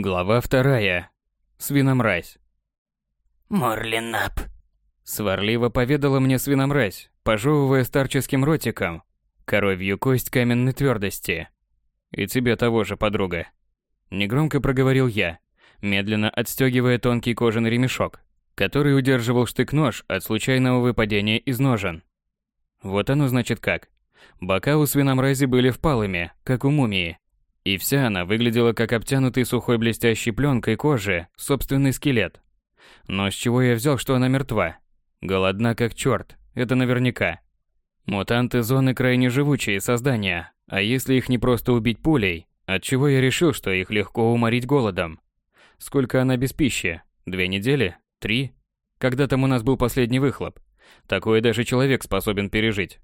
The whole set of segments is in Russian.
Глава вторая. Свиномразь. «Морлинап», — сварливо поведала мне свиномразь, пожевывая старческим ротиком коровью кость каменной твердости. «И тебе того же, подруга». Негромко проговорил я, медленно отстегивая тонкий кожаный ремешок, который удерживал штык-нож от случайного выпадения из ножен. Вот оно значит как. Бока у свиномрази были впалыми, как у мумии, и вся она выглядела как обтянутый сухой блестящей пленкой кожи собственный скелет. Но с чего я взял, что она мертва? Голодна как черт, это наверняка. Мутанты зоны крайне живучие создания, а если их не просто убить пулей, отчего я решил, что их легко уморить голодом? Сколько она без пищи? Две недели? Три? Когда там у нас был последний выхлоп? Такое даже человек способен пережить.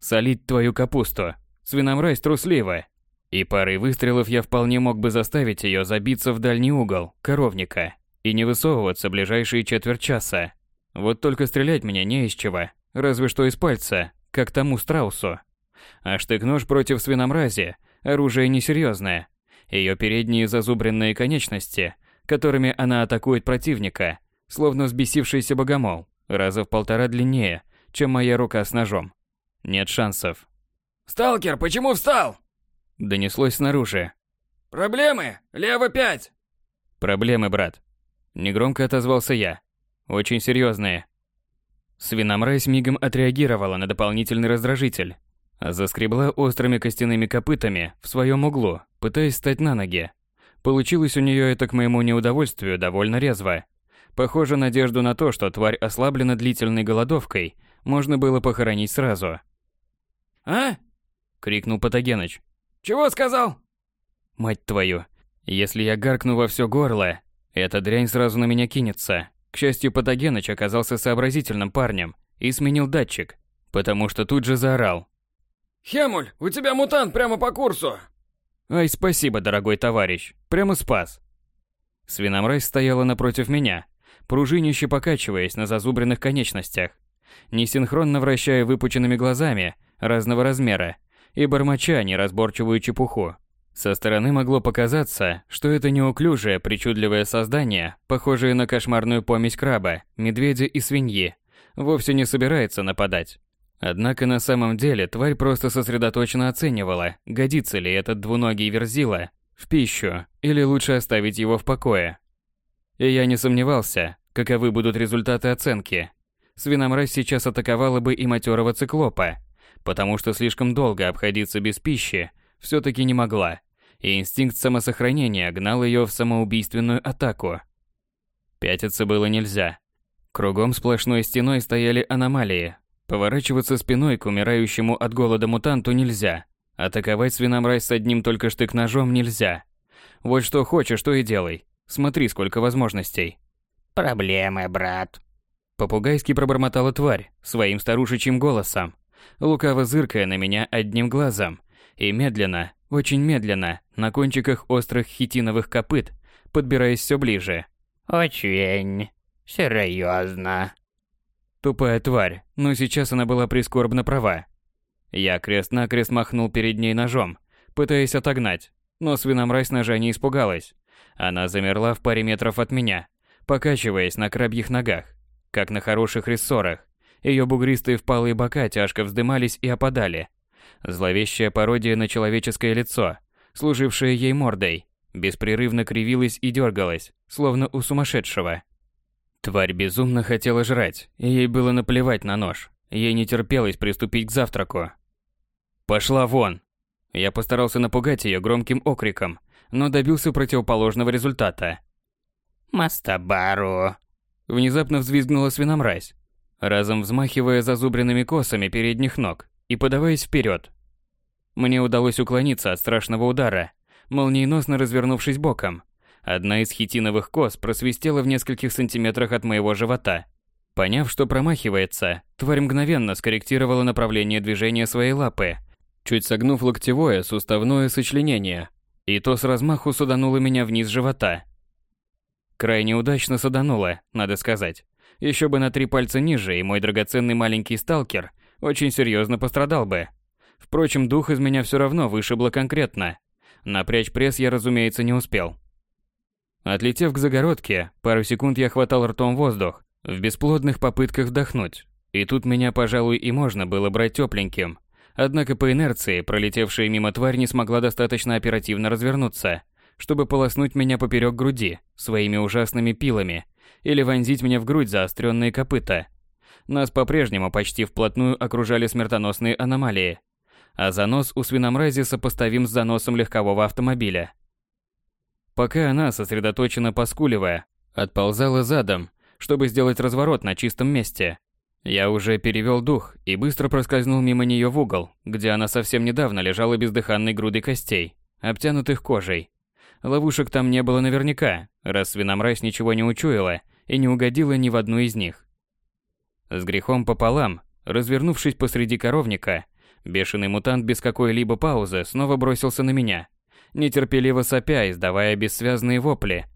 Солить твою капусту. Свиномразь трусливая. И парой выстрелов я вполне мог бы заставить ее забиться в дальний угол коровника и не высовываться ближайшие четверть часа. Вот только стрелять меня не из чего, разве что из пальца, как тому страусу. А штык-нож против свиномрази – оружие несерьезное. Ее передние зазубренные конечности, которыми она атакует противника, словно взбесившийся богомол, раза в полтора длиннее, чем моя рука с ножом. Нет шансов. «Сталкер, почему встал?» Донеслось снаружи. «Проблемы? Лево пять!» «Проблемы, брат». Негромко отозвался я. «Очень серьезные». Свиномразь мигом отреагировала на дополнительный раздражитель. а Заскребла острыми костяными копытами в своем углу, пытаясь встать на ноги. Получилось у нее это к моему неудовольствию довольно резво. Похоже, надежду на то, что тварь ослаблена длительной голодовкой, можно было похоронить сразу. «А?» — крикнул Патогеныч. «Чего сказал?» Мать твою, если я гаркну во все горло, эта дрянь сразу на меня кинется. К счастью, Патогеныч оказался сообразительным парнем и сменил датчик, потому что тут же заорал. «Хемуль, у тебя мутант прямо по курсу!» «Ай, спасибо, дорогой товарищ, прямо спас!» Свиномразь стояла напротив меня, пружинище покачиваясь на зазубренных конечностях, несинхронно вращая выпученными глазами разного размера и бормоча неразборчивую чепуху. Со стороны могло показаться, что это неуклюжее, причудливое создание, похожее на кошмарную помесь краба, медведя и свиньи, вовсе не собирается нападать. Однако на самом деле тварь просто сосредоточенно оценивала, годится ли этот двуногий верзила в пищу или лучше оставить его в покое. И я не сомневался, каковы будут результаты оценки. Свиномразь сейчас атаковала бы и матерого циклопа, потому что слишком долго обходиться без пищи все-таки не могла, и инстинкт самосохранения гнал ее в самоубийственную атаку. Пятиться было нельзя. Кругом сплошной стеной стояли аномалии. Поворачиваться спиной к умирающему от голода мутанту нельзя. Атаковать свиномразь с одним только штык-ножом нельзя. Вот что хочешь, то и делай. Смотри, сколько возможностей. «Проблемы, брат», Попугайски пробормотала тварь своим старушечьим голосом, лукаво зыркая на меня одним глазом, и медленно, очень медленно, на кончиках острых хитиновых копыт, подбираясь все ближе. «Очень серьезно». Тупая тварь, но сейчас она была прискорбно права. Я крест-накрест махнул перед ней ножом, пытаясь отогнать, но свиномразь ножа не испугалась. Она замерла в паре метров от меня, покачиваясь на крабьих ногах, как на хороших рессорах. Ее бугристые впалые бока тяжко вздымались и опадали. Зловещая пародия на человеческое лицо, служившее ей мордой, беспрерывно кривилась и дергалась, словно у сумасшедшего. Тварь безумно хотела жрать, и ей было наплевать на нож. Ей не терпелось приступить к завтраку. «Пошла вон!» Я постарался напугать ее громким окриком, но добился противоположного результата. «Мастабару!» Внезапно взвизгнула свиномразь, разом взмахивая зазубренными косами передних ног и подаваясь вперед. Мне удалось уклониться от страшного удара, молниеносно развернувшись боком. Одна из хитиновых кос просвистела в нескольких сантиметрах от моего живота. Поняв, что промахивается, тварь мгновенно скорректировала направление движения своей лапы, чуть согнув локтевое суставное сочленение, и то с размаху судануло меня вниз живота. Крайне удачно садануло, надо сказать. Еще бы на три пальца ниже, и мой драгоценный маленький сталкер очень серьезно пострадал бы. Впрочем, дух из меня все равно вышибло конкретно. Напрячь пресс я, разумеется, не успел. Отлетев к загородке, пару секунд я хватал ртом воздух, в бесплодных попытках вдохнуть. И тут меня, пожалуй, и можно было брать тепленьким. Однако по инерции, пролетевшая мимо тварь не смогла достаточно оперативно развернуться, чтобы полоснуть меня поперек груди своими ужасными пилами или вонзить мне в грудь заостренные копыта. Нас по-прежнему почти вплотную окружали смертоносные аномалии, а занос у свиномрази сопоставим с заносом легкового автомобиля. Пока она, сосредоточенно поскуливая, отползала задом, чтобы сделать разворот на чистом месте, я уже перевел дух и быстро проскользнул мимо нее в угол, где она совсем недавно лежала бездыханной грудой костей, обтянутых кожей. Ловушек там не было наверняка, раз свиномразь ничего не учуяла и не угодила ни в одну из них. С грехом пополам, развернувшись посреди коровника, бешеный мутант без какой-либо паузы снова бросился на меня, нетерпеливо сопя, издавая бессвязные вопли,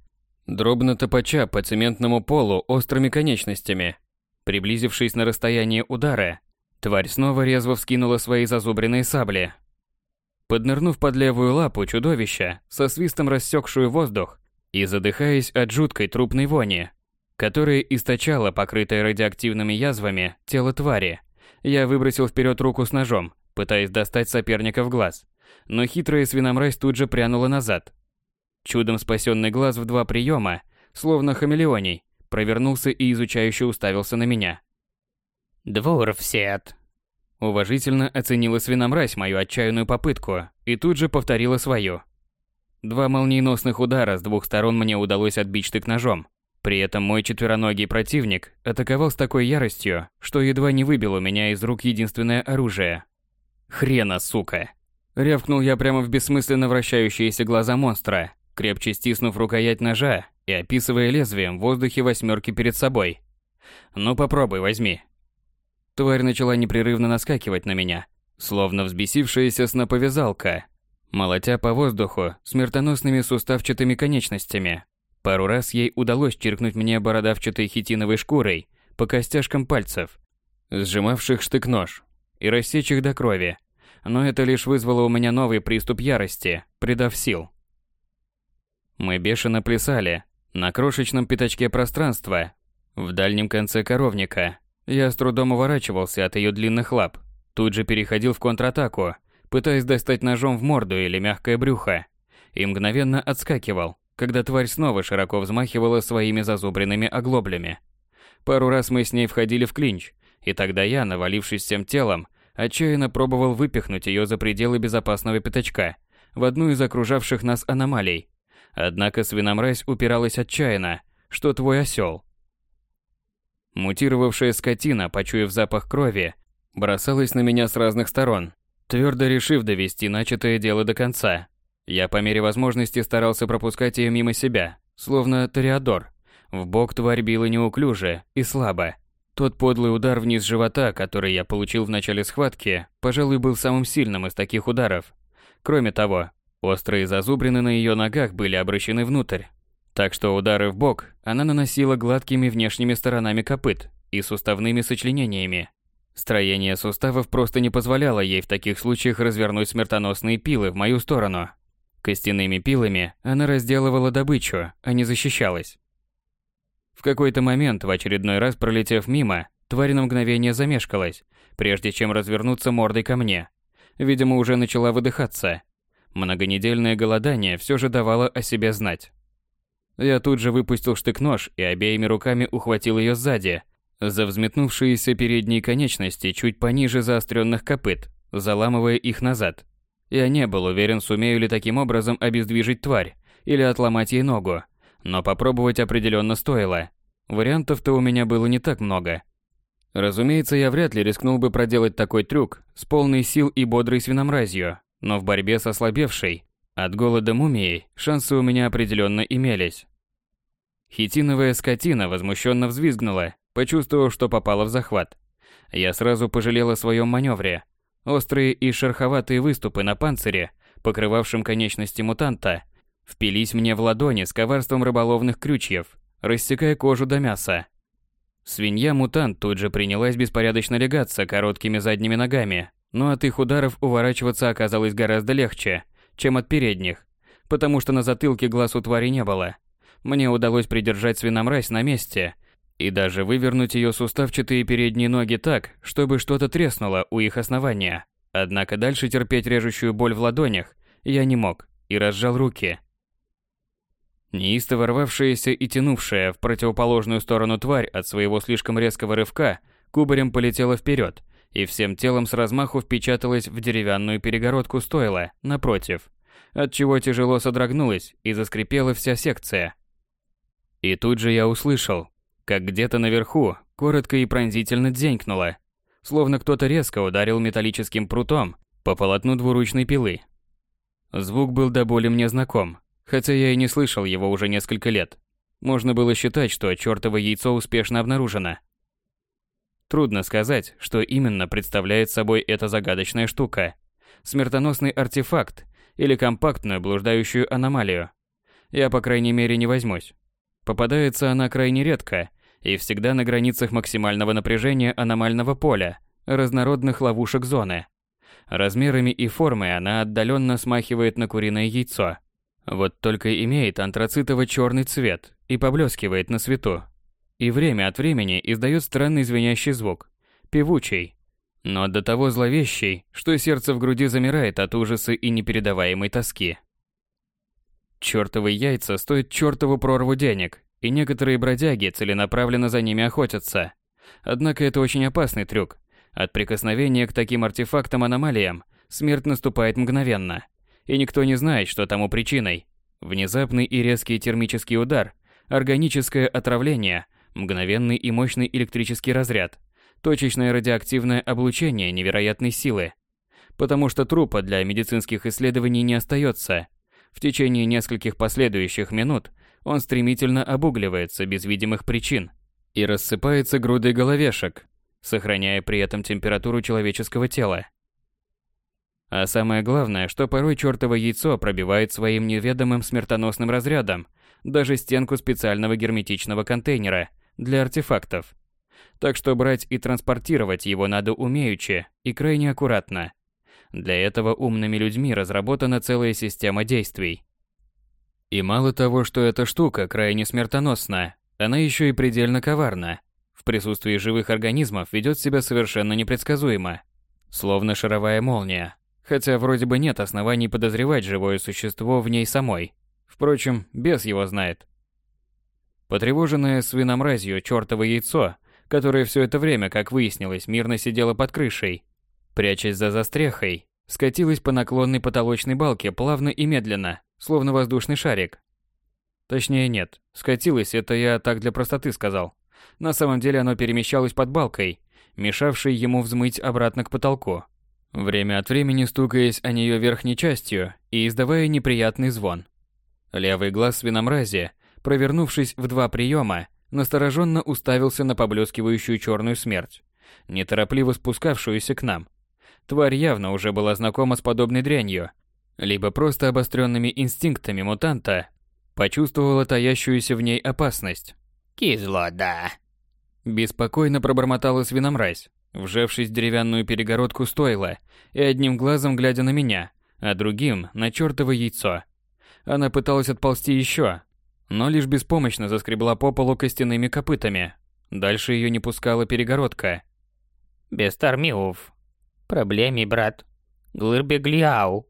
дробно топача по цементному полу острыми конечностями. Приблизившись на расстояние удара, тварь снова резво вскинула свои зазубренные сабли. Поднырнув под левую лапу чудовища, со свистом рассекшую воздух и задыхаясь от жуткой трупной вони, которая источала покрытое радиоактивными язвами тело твари, я выбросил вперед руку с ножом, пытаясь достать соперника в глаз, но хитрая свиномразь тут же прянула назад. Чудом спасенный глаз в два приема, словно хамелеоний, провернулся и изучающе уставился на меня. «Двурвсет», Уважительно оценила свиномразь мою отчаянную попытку и тут же повторила свою. Два молниеносных удара с двух сторон мне удалось отбить штык ножом. При этом мой четвероногий противник атаковал с такой яростью, что едва не выбил у меня из рук единственное оружие. Хрена, сука! Рявкнул я прямо в бессмысленно вращающиеся глаза монстра, крепче стиснув рукоять ножа и описывая лезвием в воздухе восьмерки перед собой. «Ну попробуй, возьми». Тварь начала непрерывно наскакивать на меня, словно взбесившаяся сноповязалка, молотя по воздуху смертоносными суставчатыми конечностями. Пару раз ей удалось чиркнуть мне бородавчатой хитиновой шкурой по костяшкам пальцев, сжимавших штык-нож, и рассечь их до крови. Но это лишь вызвало у меня новый приступ ярости, придав сил. Мы бешено плясали, на крошечном пятачке пространства, в дальнем конце коровника, я с трудом уворачивался от ее длинных лап, тут же переходил в контратаку, пытаясь достать ножом в морду или мягкое брюхо, и мгновенно отскакивал, когда тварь снова широко взмахивала своими зазубренными оглоблями. Пару раз мы с ней входили в клинч, и тогда я, навалившись всем телом, отчаянно пробовал выпихнуть ее за пределы безопасного пятачка, в одну из окружавших нас аномалий, Однако свиномразь упиралась отчаянно, что твой осел. Мутировавшая скотина, почуяв запах крови, бросалась на меня с разных сторон, твердо решив довести начатое дело до конца. Я по мере возможности старался пропускать ее мимо себя, словно ториадор. В бок тварь била неуклюже и слабо. Тот подлый удар вниз живота, который я получил в начале схватки, пожалуй, был самым сильным из таких ударов. Кроме того, Острые зазубрины на ее ногах были обращены внутрь, так что удары в бок она наносила гладкими внешними сторонами копыт и суставными сочленениями. Строение суставов просто не позволяло ей в таких случаях развернуть смертоносные пилы в мою сторону. Костяными пилами она разделывала добычу, а не защищалась. В какой-то момент, в очередной раз пролетев мимо, тварь на мгновение замешкалась, прежде чем развернуться мордой ко мне. Видимо, уже начала выдыхаться, Многонедельное голодание все же давало о себе знать. Я тут же выпустил штык-нож и обеими руками ухватил ее сзади, за взметнувшиеся передние конечности чуть пониже заостренных копыт, заламывая их назад. Я не был уверен, сумею ли таким образом обездвижить тварь или отломать ей ногу, но попробовать определенно стоило. Вариантов-то у меня было не так много. Разумеется, я вряд ли рискнул бы проделать такой трюк с полной сил и бодрой свиномразью, но в борьбе со ослабевшей от голода мумией шансы у меня определенно имелись. Хитиновая скотина возмущенно взвизгнула, почувствовав, что попала в захват. Я сразу пожалел о своем маневре. Острые и шероховатые выступы на панцире, покрывавшем конечности мутанта, впились мне в ладони с коварством рыболовных крючьев, рассекая кожу до мяса. Свинья-мутант тут же принялась беспорядочно легаться короткими задними ногами, но от их ударов уворачиваться оказалось гораздо легче, чем от передних, потому что на затылке глаз у твари не было. Мне удалось придержать свиномразь на месте и даже вывернуть ее суставчатые передние ноги так, чтобы что-то треснуло у их основания. Однако дальше терпеть режущую боль в ладонях я не мог и разжал руки. Неистово рвавшаяся и тянувшая в противоположную сторону тварь от своего слишком резкого рывка кубарем полетела вперед и всем телом с размаху впечаталась в деревянную перегородку стойла напротив, отчего тяжело содрогнулась и заскрипела вся секция. И тут же я услышал, как где-то наверху коротко и пронзительно дзенькнуло, словно кто-то резко ударил металлическим прутом по полотну двуручной пилы. Звук был до боли мне знаком, хотя я и не слышал его уже несколько лет. Можно было считать, что чёртово яйцо успешно обнаружено. Трудно сказать, что именно представляет собой эта загадочная штука. Смертоносный артефакт или компактную блуждающую аномалию. Я, по крайней мере, не возьмусь. Попадается она крайне редко и всегда на границах максимального напряжения аномального поля, разнородных ловушек зоны. Размерами и формой она отдаленно смахивает на куриное яйцо. Вот только имеет антрацитово-черный цвет и поблескивает на свету. И время от времени издает странный звенящий звук, певучий, но до того зловещий, что сердце в груди замирает от ужаса и непередаваемой тоски. Чёртовы яйца стоят чёртову прорву денег, и некоторые бродяги целенаправленно за ними охотятся. Однако это очень опасный трюк. От прикосновения к таким артефактам-аномалиям смерть наступает мгновенно, и никто не знает, что тому причиной. Внезапный и резкий термический удар, органическое отравление, мгновенный и мощный электрический разряд, точечное радиоактивное облучение невероятной силы. Потому что трупа для медицинских исследований не остается. В течение нескольких последующих минут он стремительно обугливается без видимых причин и рассыпается грудой головешек, сохраняя при этом температуру человеческого тела. А самое главное, что порой чертово яйцо пробивает своим неведомым смертоносным разрядом даже стенку специального герметичного контейнера для артефактов. Так что брать и транспортировать его надо умеючи и крайне аккуратно. Для этого умными людьми разработана целая система действий. И мало того, что эта штука крайне смертоносна, она еще и предельно коварна. В присутствии живых организмов ведет себя совершенно непредсказуемо, словно шаровая молния. Хотя вроде бы нет оснований подозревать живое существо в ней самой. Впрочем, бес его знает. Потревоженное свиномразью чёртово яйцо, которое все это время, как выяснилось, мирно сидело под крышей, прячась за застрехой, скатилось по наклонной потолочной балке плавно и медленно, словно воздушный шарик. Точнее нет, скатилось это я так для простоты сказал. На самом деле оно перемещалось под балкой, мешавшей ему взмыть обратно к потолку, время от времени стукаясь о нее верхней частью и издавая неприятный звон. Левый глаз свиномразия, провернувшись в два приема, настороженно уставился на поблескивающую черную смерть, неторопливо спускавшуюся к нам. Тварь явно уже была знакома с подобной дрянью, либо просто обостренными инстинктами мутанта почувствовала таящуюся в ней опасность. Кизлода. Беспокойно пробормотала свиномразь, вжавшись в деревянную перегородку стойла и одним глазом глядя на меня, а другим на чертово яйцо. Она пыталась отползти еще, но лишь беспомощно заскребла по полу костяными копытами. Дальше ее не пускала перегородка. Бестармиуф. Проблеми, брат. Глырбегляу.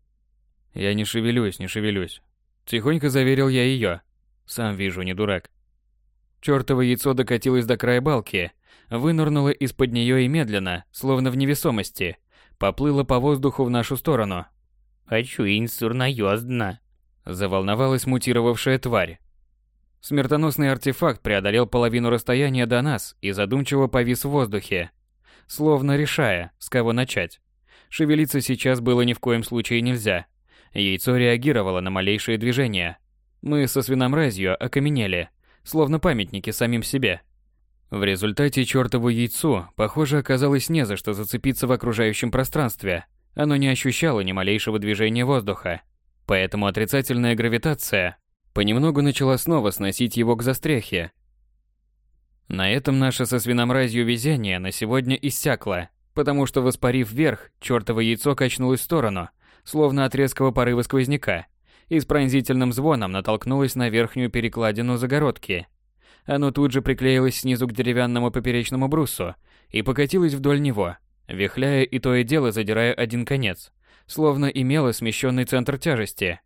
Я не шевелюсь, не шевелюсь. Тихонько заверил я ее. Сам вижу, не дурак. Чёртово яйцо докатилось до края балки, вынырнуло из-под нее и медленно, словно в невесомости, поплыло по воздуху в нашу сторону. Хочу инсурноёздно. Заволновалась мутировавшая тварь. Смертоносный артефакт преодолел половину расстояния до нас и задумчиво повис в воздухе, словно решая, с кого начать. Шевелиться сейчас было ни в коем случае нельзя. Яйцо реагировало на малейшие движения. Мы со свиномразью окаменели, словно памятники самим себе. В результате чертову яйцу, похоже, оказалось не за что зацепиться в окружающем пространстве. Оно не ощущало ни малейшего движения воздуха. Поэтому отрицательная гравитация понемногу начала снова сносить его к застрехе. На этом наше со свиномразью везение на сегодня иссякло, потому что, воспарив вверх, чертово яйцо качнулось в сторону, словно от резкого порыва сквозняка, и с пронзительным звоном натолкнулось на верхнюю перекладину загородки. Оно тут же приклеилось снизу к деревянному поперечному брусу и покатилось вдоль него, вихляя и то и дело задирая один конец, словно имело смещенный центр тяжести.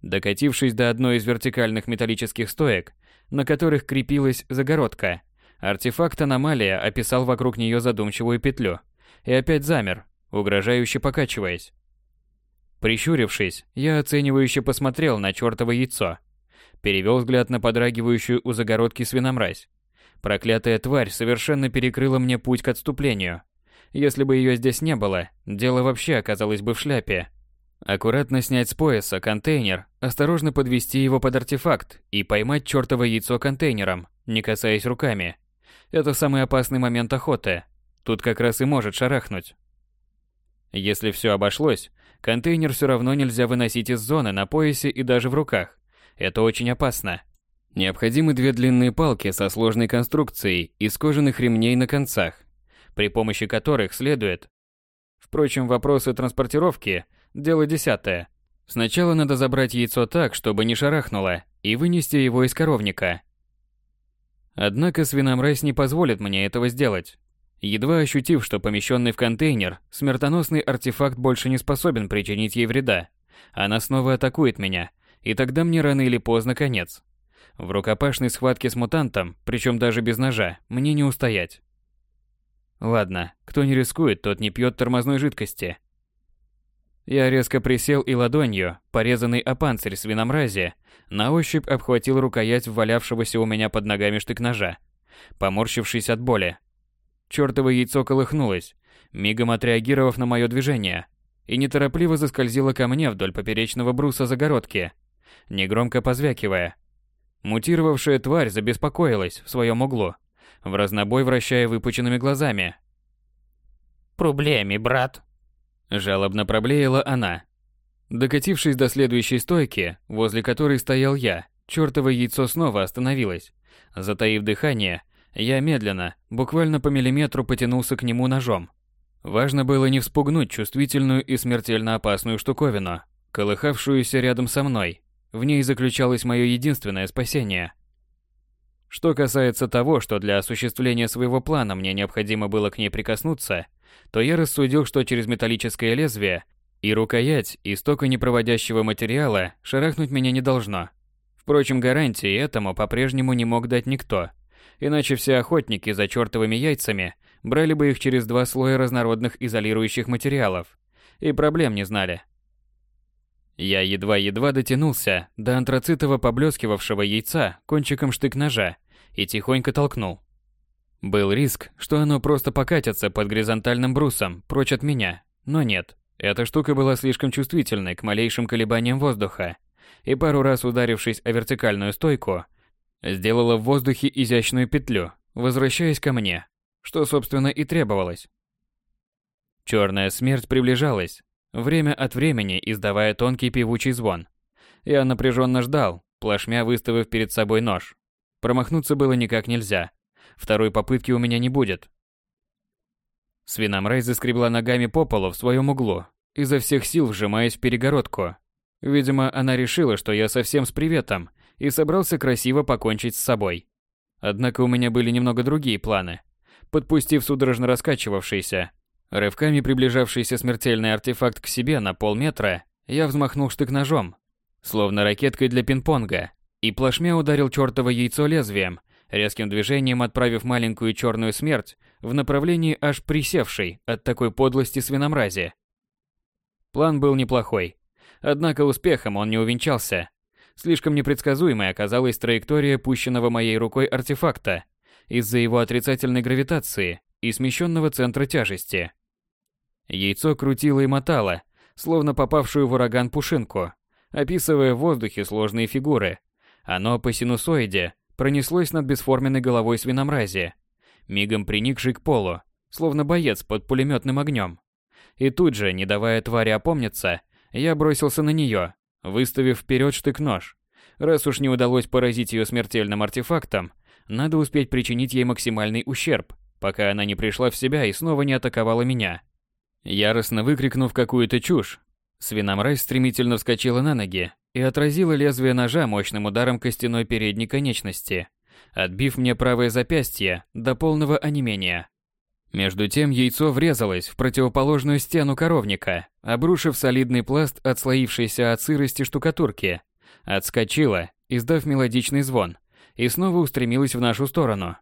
Докатившись до одной из вертикальных металлических стоек, на которых крепилась загородка, артефакт аномалия описал вокруг нее задумчивую петлю и опять замер, угрожающе покачиваясь. Прищурившись, я оценивающе посмотрел на чёртово яйцо. Перевел взгляд на подрагивающую у загородки свиномразь. Проклятая тварь совершенно перекрыла мне путь к отступлению. Если бы ее здесь не было, дело вообще оказалось бы в шляпе. Аккуратно снять с пояса контейнер, осторожно подвести его под артефакт и поймать чёртово яйцо контейнером, не касаясь руками. Это самый опасный момент охоты. Тут как раз и может шарахнуть. Если все обошлось, Контейнер все равно нельзя выносить из зоны на поясе и даже в руках. Это очень опасно. Необходимы две длинные палки со сложной конструкцией из кожаных ремней на концах, при помощи которых следует. Впрочем, вопросы транспортировки – дело десятое. Сначала надо забрать яйцо так, чтобы не шарахнуло, и вынести его из коровника. Однако свиномразь не позволит мне этого сделать. Едва ощутив, что помещенный в контейнер, смертоносный артефакт больше не способен причинить ей вреда, она снова атакует меня, и тогда мне рано или поздно конец. В рукопашной схватке с мутантом, причем даже без ножа, мне не устоять. Ладно, кто не рискует, тот не пьет тормозной жидкости. Я резко присел и ладонью, порезанный о панцирь свиномрази, на ощупь обхватил рукоять валявшегося у меня под ногами штык-ножа, поморщившись от боли. Чёртово яйцо колыхнулось, мигом отреагировав на мое движение, и неторопливо заскользило ко мне вдоль поперечного бруса загородки, негромко позвякивая. Мутировавшая тварь забеспокоилась в своем углу, в разнобой вращая выпученными глазами. «Проблеми, брат!» Жалобно проблеяла она. Докатившись до следующей стойки, возле которой стоял я, чёртово яйцо снова остановилось. Затаив дыхание, я медленно, буквально по миллиметру потянулся к нему ножом. Важно было не вспугнуть чувствительную и смертельно опасную штуковину, колыхавшуюся рядом со мной. В ней заключалось мое единственное спасение. Что касается того, что для осуществления своего плана мне необходимо было к ней прикоснуться, то я рассудил, что через металлическое лезвие и рукоять истока непроводящего материала шарахнуть меня не должно. Впрочем, гарантии этому по-прежнему не мог дать никто – Иначе все охотники за чертовыми яйцами брали бы их через два слоя разнородных изолирующих материалов. И проблем не знали. Я едва-едва дотянулся до антрацитово поблескивавшего яйца кончиком штык-ножа и тихонько толкнул. Был риск, что оно просто покатится под горизонтальным брусом прочь от меня, но нет. Эта штука была слишком чувствительной к малейшим колебаниям воздуха, и пару раз ударившись о вертикальную стойку, Сделала в воздухе изящную петлю, возвращаясь ко мне, что, собственно, и требовалось. Черная смерть приближалась, время от времени издавая тонкий певучий звон. Я напряженно ждал, плашмя выставив перед собой нож. Промахнуться было никак нельзя. Второй попытки у меня не будет. Свиномрай заскребла ногами по полу в своем углу, изо всех сил вжимаясь в перегородку. Видимо, она решила, что я совсем с приветом и собрался красиво покончить с собой. Однако у меня были немного другие планы. Подпустив судорожно раскачивавшийся, рывками приближавшийся смертельный артефакт к себе на полметра, я взмахнул штык-ножом, словно ракеткой для пинг-понга, и плашмя ударил чертово яйцо лезвием, резким движением отправив маленькую черную смерть в направлении аж присевшей от такой подлости свиномрази. План был неплохой, однако успехом он не увенчался. Слишком непредсказуемой оказалась траектория пущенного моей рукой артефакта из-за его отрицательной гравитации и смещенного центра тяжести. Яйцо крутило и мотало, словно попавшую в ураган пушинку, описывая в воздухе сложные фигуры. Оно по синусоиде пронеслось над бесформенной головой свиномрази, мигом приникшей к полу, словно боец под пулеметным огнем. И тут же, не давая твари опомниться, я бросился на нее, выставив вперед штык-нож. Раз уж не удалось поразить ее смертельным артефактом, надо успеть причинить ей максимальный ущерб, пока она не пришла в себя и снова не атаковала меня. Яростно выкрикнув какую-то чушь, Свиномразь стремительно вскочила на ноги и отразила лезвие ножа мощным ударом костяной передней конечности, отбив мне правое запястье до полного онемения. Между тем яйцо врезалось в противоположную стену коровника, обрушив солидный пласт отслоившейся от сырости штукатурки. Отскочило, издав мелодичный звон, и снова устремилось в нашу сторону.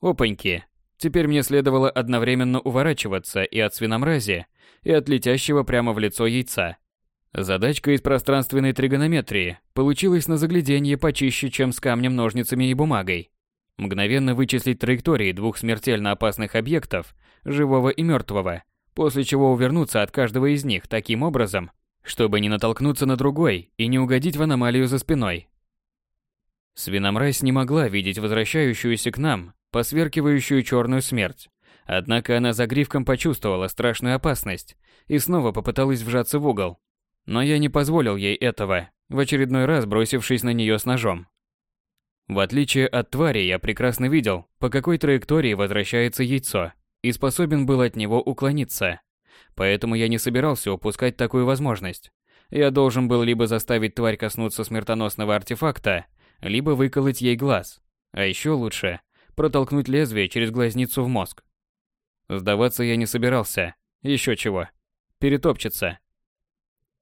Опаньки! Теперь мне следовало одновременно уворачиваться и от свиномрази, и от летящего прямо в лицо яйца. Задачка из пространственной тригонометрии получилась на загляденье почище, чем с камнем, ножницами и бумагой. Мгновенно вычислить траектории двух смертельно опасных объектов, живого и мертвого, после чего увернуться от каждого из них таким образом, чтобы не натолкнуться на другой и не угодить в аномалию за спиной. Свиномразь не могла видеть возвращающуюся к нам, посверкивающую черную смерть. Однако она за гривком почувствовала страшную опасность и снова попыталась вжаться в угол. Но я не позволил ей этого, в очередной раз бросившись на нее с ножом. В отличие от твари, я прекрасно видел, по какой траектории возвращается яйцо, и способен был от него уклониться. Поэтому я не собирался упускать такую возможность. Я должен был либо заставить тварь коснуться смертоносного артефакта, либо выколоть ей глаз. А еще лучше – протолкнуть лезвие через глазницу в мозг. Сдаваться я не собирался. Еще чего. Перетопчется.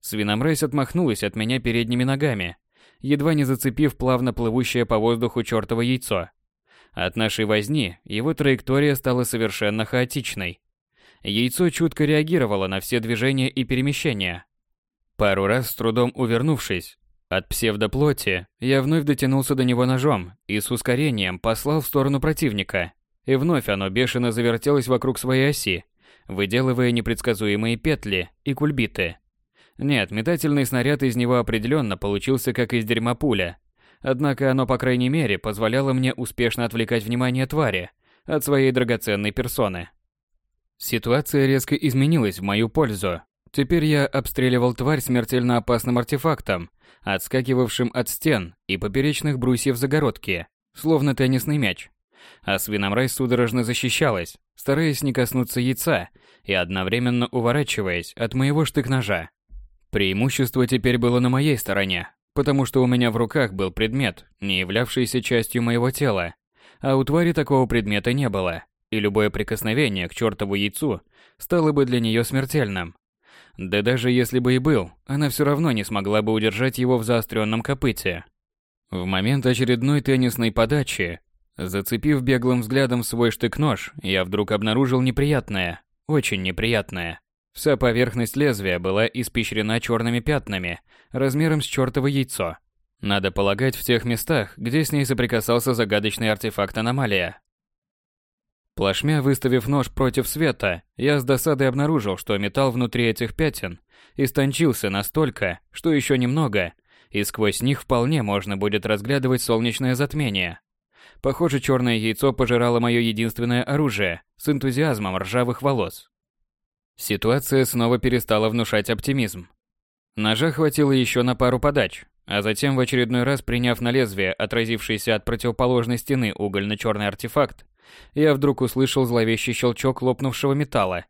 Свиномрейс отмахнулась от меня передними ногами, едва не зацепив плавно плывущее по воздуху чертово яйцо. От нашей возни его траектория стала совершенно хаотичной. Яйцо чутко реагировало на все движения и перемещения. Пару раз с трудом увернувшись от псевдоплоти, я вновь дотянулся до него ножом и с ускорением послал в сторону противника. И вновь оно бешено завертелось вокруг своей оси, выделывая непредсказуемые петли и кульбиты. Нет, метательный снаряд из него определенно получился как из дерьма пуля. Однако оно, по крайней мере, позволяло мне успешно отвлекать внимание твари от своей драгоценной персоны. Ситуация резко изменилась в мою пользу. Теперь я обстреливал тварь смертельно опасным артефактом, отскакивавшим от стен и поперечных брусьев загородки, словно теннисный мяч. А свиномрай судорожно защищалась, стараясь не коснуться яйца и одновременно уворачиваясь от моего штык-ножа. Преимущество теперь было на моей стороне, потому что у меня в руках был предмет, не являвшийся частью моего тела, а у твари такого предмета не было, и любое прикосновение к чертову яйцу стало бы для нее смертельным. Да даже если бы и был, она все равно не смогла бы удержать его в заостренном копыте. В момент очередной теннисной подачи, зацепив беглым взглядом свой штык-нож, я вдруг обнаружил неприятное, очень неприятное. Вся поверхность лезвия была испещрена черными пятнами, размером с чертово яйцо. Надо полагать, в тех местах, где с ней соприкасался загадочный артефакт аномалия. Плашмя выставив нож против света, я с досадой обнаружил, что металл внутри этих пятен истончился настолько, что еще немного, и сквозь них вполне можно будет разглядывать солнечное затмение. Похоже, черное яйцо пожирало мое единственное оружие с энтузиазмом ржавых волос. Ситуация снова перестала внушать оптимизм. Ножа хватило еще на пару подач, а затем в очередной раз приняв на лезвие отразившийся от противоположной стены угольно-черный артефакт, я вдруг услышал зловещий щелчок лопнувшего металла,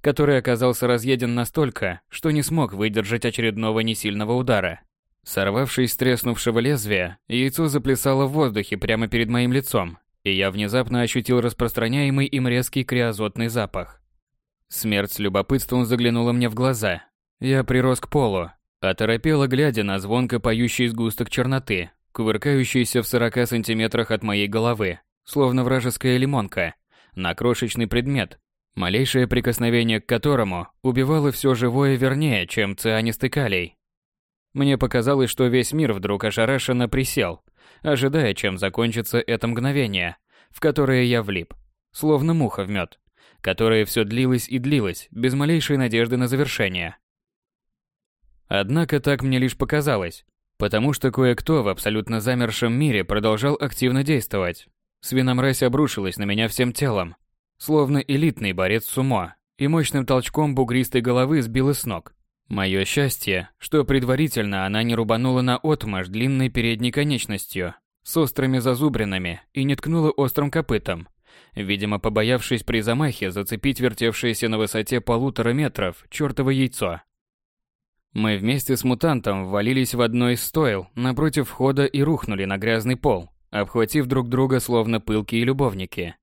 который оказался разъеден настолько, что не смог выдержать очередного несильного удара. Сорвавшись с треснувшего лезвия, яйцо заплясало в воздухе прямо перед моим лицом, и я внезапно ощутил распространяемый им резкий криозотный запах. Смерть с любопытством заглянула мне в глаза. Я прирос к полу, оторопело глядя на звонко поющий сгусток черноты, кувыркающийся в 40 сантиметрах от моей головы, словно вражеская лимонка, на крошечный предмет, малейшее прикосновение к которому убивало все живое вернее, чем цианистый калий. Мне показалось, что весь мир вдруг ошарашенно присел, ожидая, чем закончится это мгновение, в которое я влип, словно муха в мед которое все длилось и длилось, без малейшей надежды на завершение. Однако так мне лишь показалось, потому что кое-кто в абсолютно замершем мире продолжал активно действовать. Свиномразь обрушилась на меня всем телом, словно элитный борец сумо, и мощным толчком бугристой головы сбила с ног. Мое счастье, что предварительно она не рубанула на отмаш длинной передней конечностью, с острыми зазубринами и не ткнула острым копытом, видимо, побоявшись при замахе зацепить вертевшееся на высоте полутора метров чертово яйцо. Мы вместе с мутантом ввалились в одно из стойл напротив входа и рухнули на грязный пол, обхватив друг друга словно пылкие любовники.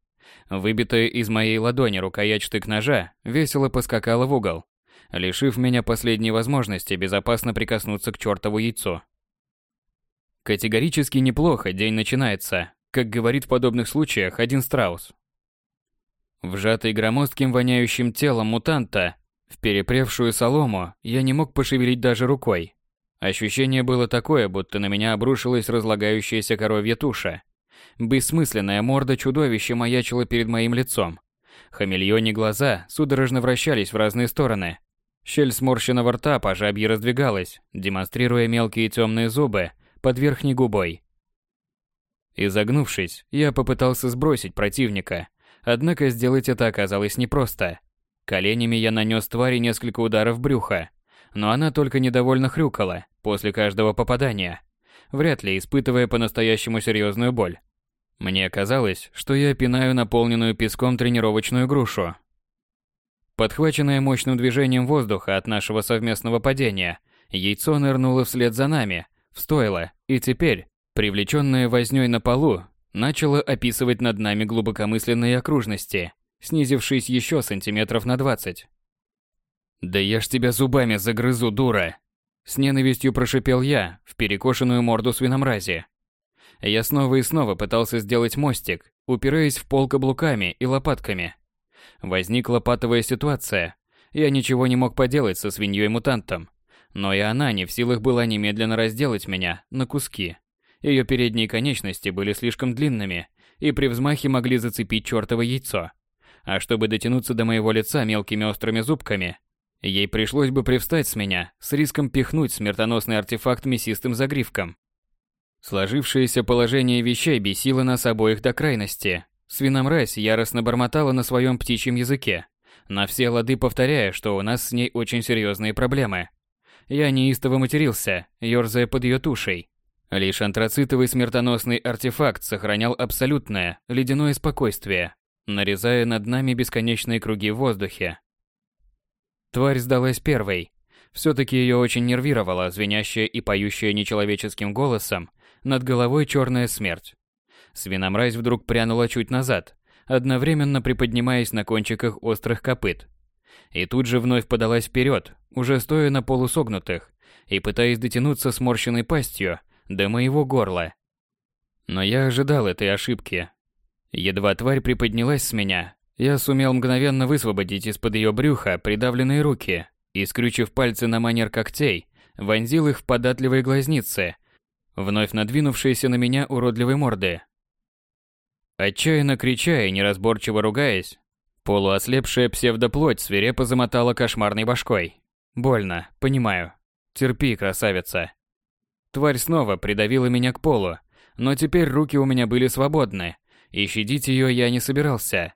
Выбитая из моей ладони рукоять штык-ножа весело поскакала в угол, лишив меня последней возможности безопасно прикоснуться к чертову яйцу. Категорически неплохо день начинается, как говорит в подобных случаях один страус. Вжатый громоздким воняющим телом мутанта в перепревшую солому, я не мог пошевелить даже рукой. Ощущение было такое, будто на меня обрушилась разлагающаяся коровья туша. Бессмысленная морда чудовища маячила перед моим лицом. Хамелеони глаза судорожно вращались в разные стороны. Щель сморщенного рта по жабье раздвигалась, демонстрируя мелкие темные зубы под верхней губой. Изогнувшись, я попытался сбросить противника, однако сделать это оказалось непросто. Коленями я нанес твари несколько ударов брюха, но она только недовольно хрюкала после каждого попадания, вряд ли испытывая по-настоящему серьезную боль. Мне казалось, что я пинаю наполненную песком тренировочную грушу. Подхваченное мощным движением воздуха от нашего совместного падения, яйцо нырнуло вслед за нами, в и теперь, привлеченное вознёй на полу, начало описывать над нами глубокомысленные окружности, снизившись еще сантиметров на двадцать. «Да я ж тебя зубами загрызу, дура!» С ненавистью прошипел я в перекошенную морду свиномрази. Я снова и снова пытался сделать мостик, упираясь в пол каблуками и лопатками. Возникла патовая ситуация. Я ничего не мог поделать со свиньей-мутантом. Но и она не в силах была немедленно разделать меня на куски. Ее передние конечности были слишком длинными и при взмахе могли зацепить чертово яйцо. А чтобы дотянуться до моего лица мелкими острыми зубками, ей пришлось бы привстать с меня с риском пихнуть смертоносный артефакт мясистым загривком. Сложившееся положение вещей бесило нас обоих до крайности. Свиномразь яростно бормотала на своем птичьем языке, на все лады повторяя, что у нас с ней очень серьезные проблемы. Я неистово матерился, ерзая под ее тушей. Лишь антрацитовый смертоносный артефакт сохранял абсолютное, ледяное спокойствие, нарезая над нами бесконечные круги в воздухе. Тварь сдалась первой. Все-таки ее очень нервировала звенящая и поющая нечеловеческим голосом над головой черная смерть. Свиномразь вдруг прянула чуть назад, одновременно приподнимаясь на кончиках острых копыт. И тут же вновь подалась вперед, уже стоя на полусогнутых, и пытаясь дотянуться сморщенной пастью до моего горла. Но я ожидал этой ошибки. Едва тварь приподнялась с меня, я сумел мгновенно высвободить из-под ее брюха придавленные руки и, скрючив пальцы на манер когтей, вонзил их в податливые глазницы, вновь надвинувшиеся на меня уродливой морды. Отчаянно крича и неразборчиво ругаясь, полуослепшая псевдоплоть свирепо замотала кошмарной башкой. Больно, понимаю. Терпи, красавица. Тварь снова придавила меня к полу, но теперь руки у меня были свободны, и щадить ее я не собирался.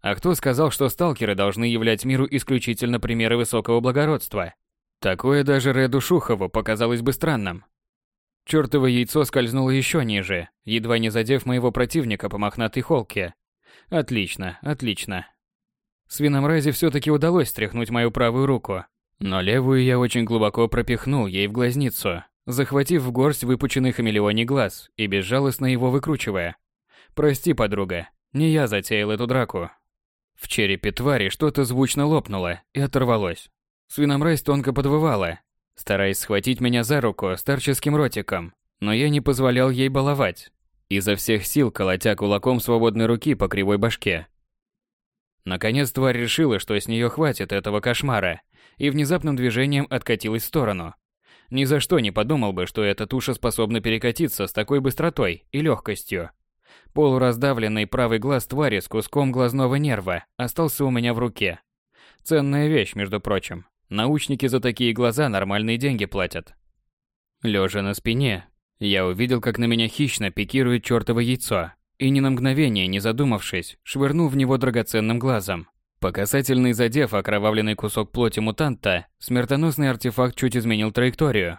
А кто сказал, что сталкеры должны являть миру исключительно примеры высокого благородства? Такое даже Реду Шухову показалось бы странным. Чёртово яйцо скользнуло еще ниже, едва не задев моего противника по мохнатой холке. Отлично, отлично. Свиномразе все-таки удалось стряхнуть мою правую руку, но левую я очень глубоко пропихнул ей в глазницу, захватив в горсть выпученный хамелеоний глаз и безжалостно его выкручивая. «Прости, подруга, не я затеял эту драку». В черепе твари что-то звучно лопнуло и оторвалось. Свиномразь тонко подвывала, стараясь схватить меня за руку старческим ротиком, но я не позволял ей баловать, изо всех сил колотя кулаком свободной руки по кривой башке. Наконец тварь решила, что с нее хватит этого кошмара, и внезапным движением откатилась в сторону, ни за что не подумал бы, что эта туша способна перекатиться с такой быстротой и легкостью. Полураздавленный правый глаз твари с куском глазного нерва остался у меня в руке. Ценная вещь, между прочим. Научники за такие глаза нормальные деньги платят. Лежа на спине, я увидел, как на меня хищно пикирует чертово яйцо, и ни на мгновение не задумавшись, швырнул в него драгоценным глазом. По касательной задев окровавленный кусок плоти мутанта, смертоносный артефакт чуть изменил траекторию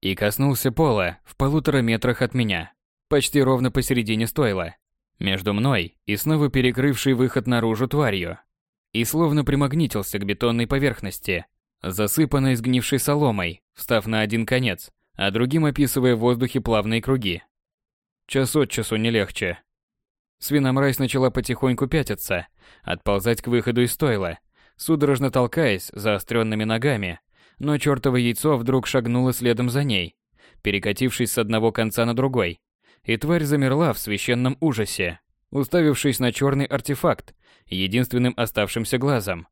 и коснулся пола в полутора метрах от меня, почти ровно посередине стойла, между мной и снова перекрывший выход наружу тварью, и словно примагнитился к бетонной поверхности, засыпанной сгнившей соломой, встав на один конец, а другим описывая в воздухе плавные круги. Час от часу не легче. Свиномразь начала потихоньку пятиться, отползать к выходу из стойла, судорожно толкаясь заостренными ногами, но чертово яйцо вдруг шагнуло следом за ней, перекатившись с одного конца на другой, и тварь замерла в священном ужасе, уставившись на черный артефакт, единственным оставшимся глазом.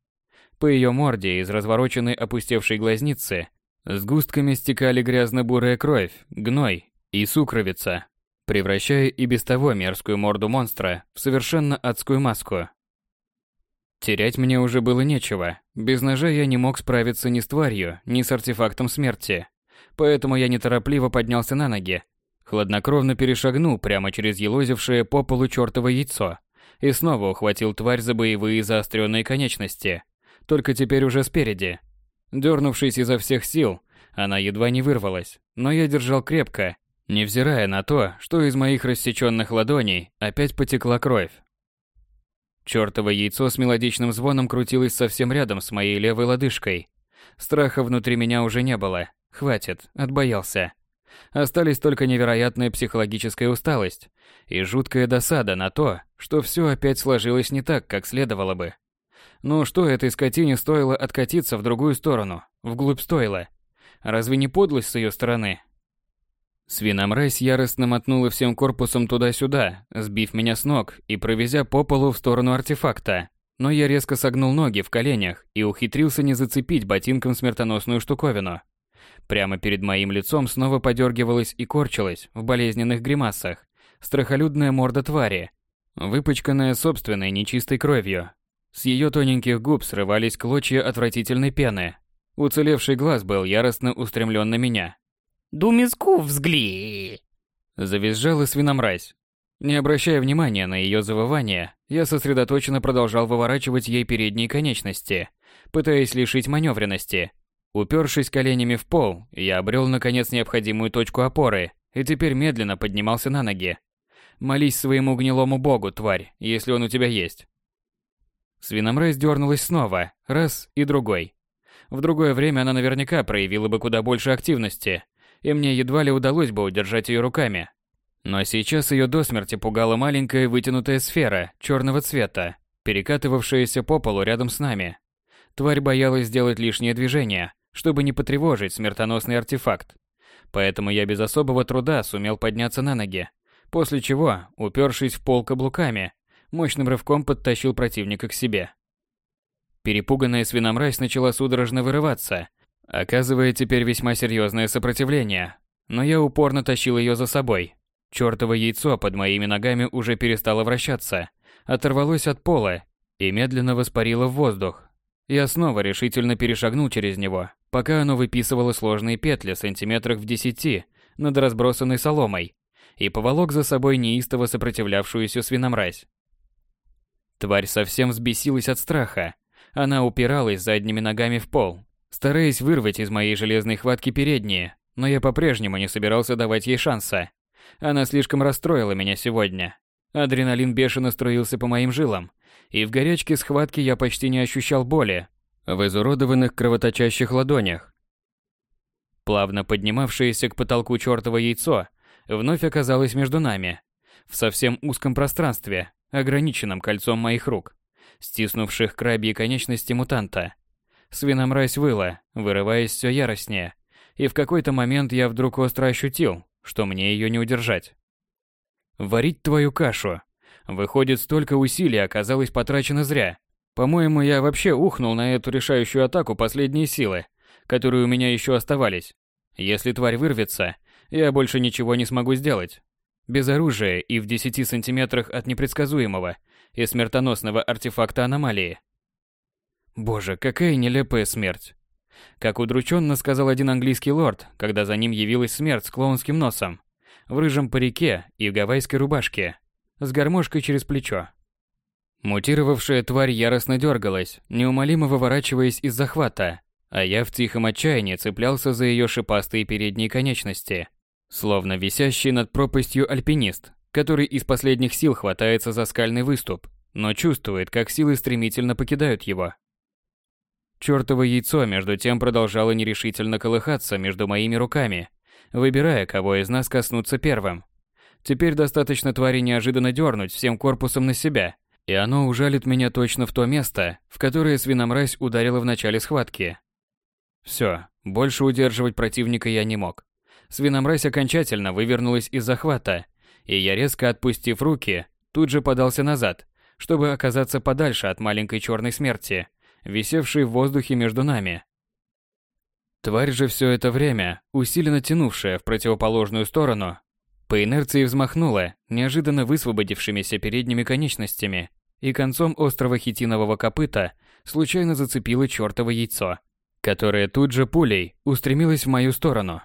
По ее морде из развороченной опустевшей глазницы с густками стекали грязно-бурая кровь, гной и сукровица, превращая и без того мерзкую морду монстра в совершенно адскую маску. Терять мне уже было нечего. Без ножа я не мог справиться ни с тварью, ни с артефактом смерти. Поэтому я неторопливо поднялся на ноги, хладнокровно перешагнул прямо через елозившее по полу чёртово яйцо и снова ухватил тварь за боевые заостренные конечности, только теперь уже спереди. Дернувшись изо всех сил, она едва не вырвалась, но я держал крепко, невзирая на то, что из моих рассеченных ладоней опять потекла кровь. Чёртово яйцо с мелодичным звоном крутилось совсем рядом с моей левой лодыжкой. Страха внутри меня уже не было. Хватит, отбоялся. Остались только невероятная психологическая усталость и жуткая досада на то, что все опять сложилось не так, как следовало бы. Ну что этой скотине стоило откатиться в другую сторону, вглубь стойла? Разве не подлость с ее стороны? Свиномразь яростно мотнула всем корпусом туда-сюда, сбив меня с ног и провезя по полу в сторону артефакта. Но я резко согнул ноги в коленях и ухитрился не зацепить ботинком смертоносную штуковину. Прямо перед моим лицом снова подергивалась и корчилась в болезненных гримасах страхолюдная морда твари, выпачканная собственной нечистой кровью. С ее тоненьких губ срывались клочья отвратительной пены. Уцелевший глаз был яростно устремлен на меня. Думиску взгли. Завизжала свиномразь. Не обращая внимания на ее завывание, я сосредоточенно продолжал выворачивать ей передние конечности, пытаясь лишить маневренности. Упершись коленями в пол, я обрел наконец необходимую точку опоры и теперь медленно поднимался на ноги. Молись своему гнилому богу, тварь, если он у тебя есть. Свиномразь дернулась снова, раз и другой. В другое время она наверняка проявила бы куда больше активности, и мне едва ли удалось бы удержать ее руками. Но сейчас ее до смерти пугала маленькая вытянутая сфера черного цвета, перекатывавшаяся по полу рядом с нами. Тварь боялась сделать лишнее движение, чтобы не потревожить смертоносный артефакт. Поэтому я без особого труда сумел подняться на ноги, после чего, упершись в пол каблуками, мощным рывком подтащил противника к себе. Перепуганная свиномразь начала судорожно вырываться, оказывая теперь весьма серьезное сопротивление. Но я упорно тащил ее за собой. Чёртово яйцо под моими ногами уже перестало вращаться, оторвалось от пола и медленно воспарило в воздух. Я снова решительно перешагнул через него, пока оно выписывало сложные петли сантиметрах в десяти над разбросанной соломой и поволок за собой неистово сопротивлявшуюся свиномразь. Тварь совсем взбесилась от страха. Она упиралась задними ногами в пол, стараясь вырвать из моей железной хватки передние, но я по-прежнему не собирался давать ей шанса. Она слишком расстроила меня сегодня. Адреналин бешено струился по моим жилам, и в горячке схватки я почти не ощущал боли в изуродованных кровоточащих ладонях. Плавно поднимавшееся к потолку чёртово яйцо вновь оказалось между нами, в совсем узком пространстве, ограниченном кольцом моих рук, стиснувших крабьи конечности мутанта. Свиномразь выла, вырываясь все яростнее, и в какой-то момент я вдруг остро ощутил, что мне ее не удержать. Варить твою кашу. Выходит, столько усилий оказалось потрачено зря. По-моему, я вообще ухнул на эту решающую атаку последние силы, которые у меня еще оставались. Если тварь вырвется, я больше ничего не смогу сделать. Без оружия и в 10 сантиметрах от непредсказуемого и смертоносного артефакта аномалии. Боже, какая нелепая смерть. Как удрученно сказал один английский лорд, когда за ним явилась смерть с клоунским носом, в рыжем парике и в гавайской рубашке, с гармошкой через плечо. Мутировавшая тварь яростно дергалась, неумолимо выворачиваясь из захвата, а я в тихом отчаянии цеплялся за ее шипастые передние конечности, Словно висящий над пропастью альпинист, который из последних сил хватается за скальный выступ, но чувствует, как силы стремительно покидают его. Чёртово яйцо между тем продолжало нерешительно колыхаться между моими руками, выбирая, кого из нас коснуться первым. Теперь достаточно твари неожиданно дернуть всем корпусом на себя, и оно ужалит меня точно в то место, в которое свиномразь ударила в начале схватки. Все, больше удерживать противника я не мог. Свиномразь окончательно вывернулась из захвата, и я, резко отпустив руки, тут же подался назад, чтобы оказаться подальше от маленькой черной смерти, висевшей в воздухе между нами. Тварь же все это время, усиленно тянувшая в противоположную сторону, по инерции взмахнула, неожиданно высвободившимися передними конечностями, и концом острого хитинового копыта случайно зацепила чертово яйцо, которое тут же пулей устремилось в мою сторону.